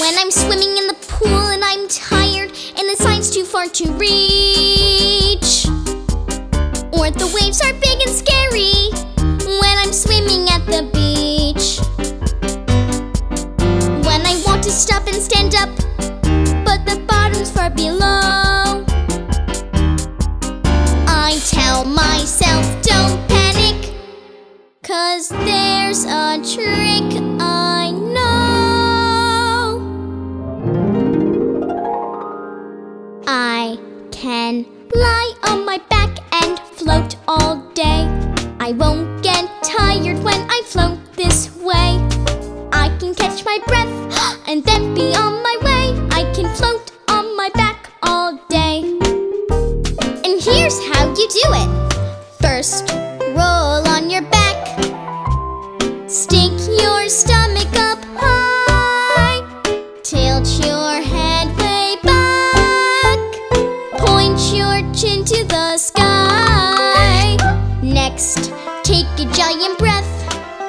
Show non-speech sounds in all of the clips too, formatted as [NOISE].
When I'm swimming in the pool and I'm tired and the side's too far to reach. Or the waves are big and scary when I'm swimming at the beach. When I want to stop and stand up, but the bottom's far below. I tell myself, don't panic, cause there's a trick lie on my back and float all day. I won't get tired when I float this way. I can catch my breath [GASPS] and then be on my way. I can float on my back all day. And here's how you do it. First, roll on your back. Stick your stomach up high. Tilt your head. Your chin to the sky. Next, take a giant breath.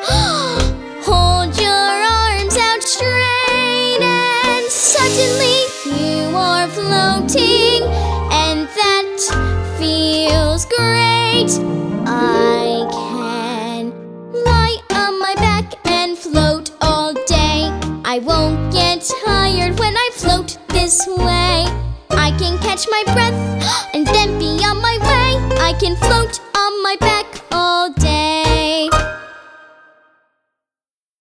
[GASPS] Hold your arms out straight, and suddenly you are floating, and that feels great. I can lie on my back and float all day. I won't get tired when I float this way. Can catch my breath [GASPS] and then be on my way. I can float